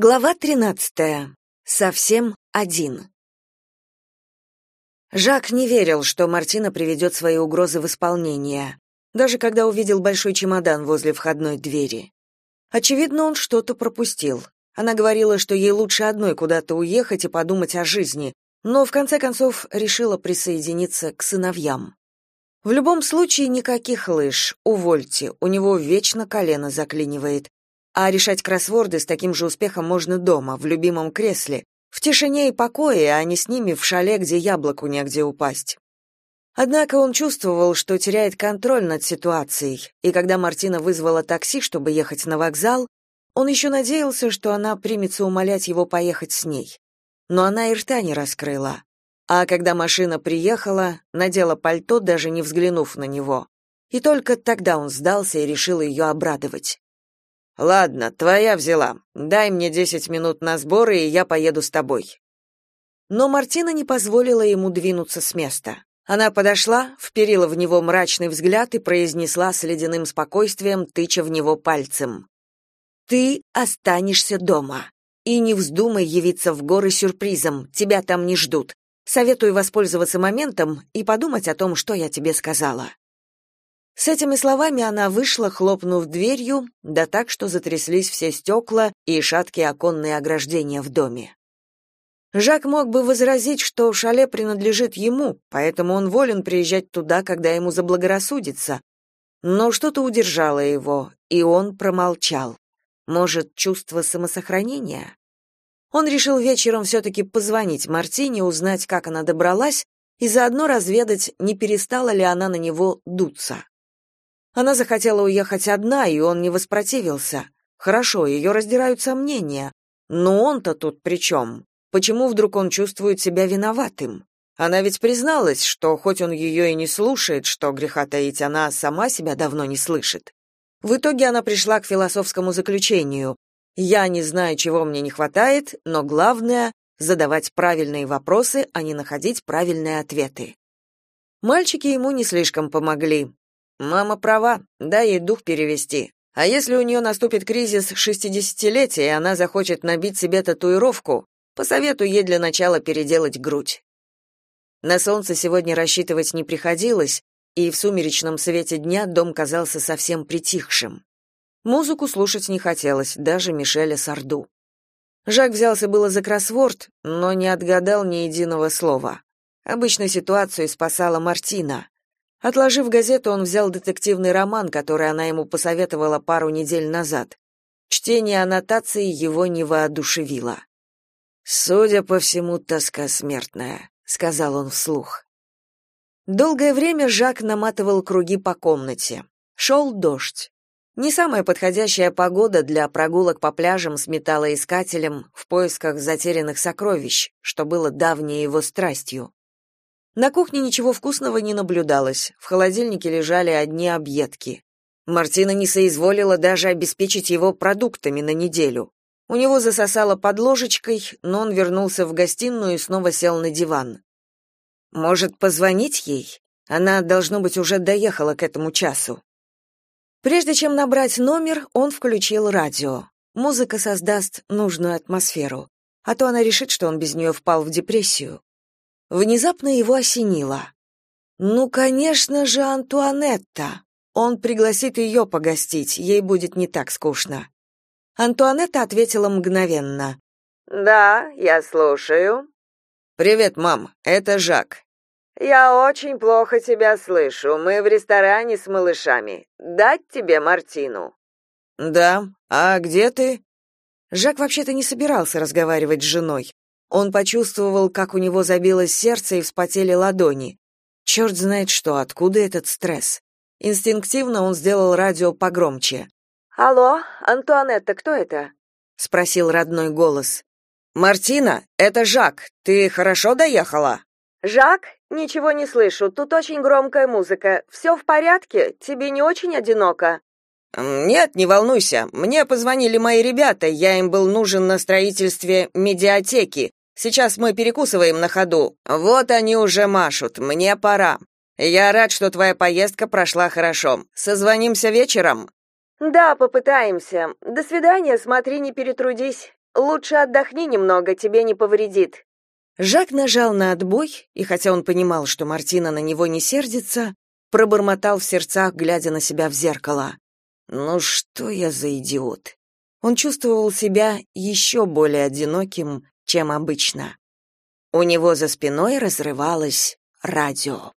Глава 13. Совсем один. Жак не верил, что Мартина приведет свои угрозы в исполнение, даже когда увидел большой чемодан возле входной двери. Очевидно, он что-то пропустил. Она говорила, что ей лучше одной куда-то уехать и подумать о жизни, но в конце концов решила присоединиться к сыновьям. В любом случае никаких лыж, увольте, у него вечно колено заклинивает а решать кроссворды с таким же успехом можно дома, в любимом кресле, в тишине и покое, а не с ними в шале, где яблоку негде упасть. Однако он чувствовал, что теряет контроль над ситуацией, и когда Мартина вызвала такси, чтобы ехать на вокзал, он еще надеялся, что она примется умолять его поехать с ней. Но она и рта не раскрыла. А когда машина приехала, надела пальто, даже не взглянув на него. И только тогда он сдался и решил ее обрадовать. Ладно, твоя взяла. Дай мне десять минут на сборы, и я поеду с тобой. Но Мартина не позволила ему двинуться с места. Она подошла, вперила в него мрачный взгляд и произнесла с ледяным спокойствием, тыча в него пальцем: "Ты останешься дома. И не вздумай явиться в горы сюрпризом. Тебя там не ждут. Советую воспользоваться моментом и подумать о том, что я тебе сказала". С этими словами она вышла, хлопнув дверью, да так, что затряслись все стекла и шаткие оконные ограждения в доме. Жак мог бы возразить, что шале принадлежит ему, поэтому он волен приезжать туда, когда ему заблагорассудится. Но что-то удержало его, и он промолчал. Может, чувство самосохранения? Он решил вечером все-таки позвонить Мартине, узнать, как она добралась, и заодно разведать, не перестала ли она на него дуться. Она захотела уехать одна, и он не воспротивился. Хорошо, ее раздирают сомнения. Но он-то тут при чем? Почему вдруг он чувствует себя виноватым? Она ведь призналась, что хоть он ее и не слушает, что греха таить, она сама себя давно не слышит. В итоге она пришла к философскому заключению. Я не знаю, чего мне не хватает, но главное задавать правильные вопросы, а не находить правильные ответы. Мальчики ему не слишком помогли. Мама права, дай ей дух перевести. А если у нее наступит кризис шестидесятилетия, и она захочет набить себе татуировку, посоветую ей для начала переделать грудь. На солнце сегодня рассчитывать не приходилось, и в сумеречном свете дня дом казался совсем притихшим. Музыку слушать не хотелось, даже Мишеля Сарду. Жак взялся было за кроссворд, но не отгадал ни единого слова. Обычно ситуацию спасала Мартина. Отложив газету, он взял детективный роман, который она ему посоветовала пару недель назад. Чтение аннотации его не воодушевило. «Судя по всему, тоска смертная», — сказал он вслух. Долгое время Жак наматывал круги по комнате. Шел дождь. Не самая подходящая погода для прогулок по пляжам с металлоискателем в поисках затерянных сокровищ, что было давней его страстью. На кухне ничего вкусного не наблюдалось, в холодильнике лежали одни объедки. Мартина не соизволила даже обеспечить его продуктами на неделю. У него засосало под ложечкой, но он вернулся в гостиную и снова сел на диван. Может, позвонить ей? Она, должно быть, уже доехала к этому часу. Прежде чем набрать номер, он включил радио. Музыка создаст нужную атмосферу, а то она решит, что он без нее впал в депрессию. Внезапно его осенило. Ну, конечно же, Антуанетта. Он пригласит ее погостить, ей будет не так скучно. Антуанетта ответила мгновенно. Да, я слушаю. Привет, мам. Это Жак. Я очень плохо тебя слышу. Мы в ресторане с малышами. Дать тебе Мартину? Да. А где ты? Жак вообще-то не собирался разговаривать с женой. Он почувствовал, как у него забилось сердце и вспотели ладони. Черт знает что, откуда этот стресс. Инстинктивно он сделал радио погромче. «Алло, Антуанетта, кто это?» — спросил родной голос. «Мартина, это Жак. Ты хорошо доехала?» «Жак? Ничего не слышу. Тут очень громкая музыка. Все в порядке? Тебе не очень одиноко?» «Нет, не волнуйся. Мне позвонили мои ребята. Я им был нужен на строительстве медиатеки. Сейчас мы перекусываем на ходу. Вот они уже машут. Мне пора. Я рад, что твоя поездка прошла хорошо. Созвонимся вечером. Да, попытаемся. До свидания, смотри, не перетрудись. Лучше отдохни немного, тебе не повредит. Жак нажал на отбой, и хотя он понимал, что Мартина на него не сердится, пробормотал в сердцах, глядя на себя в зеркало. «Ну что я за идиот?» Он чувствовал себя еще более одиноким, чем обычно. У него за спиной разрывалось радио.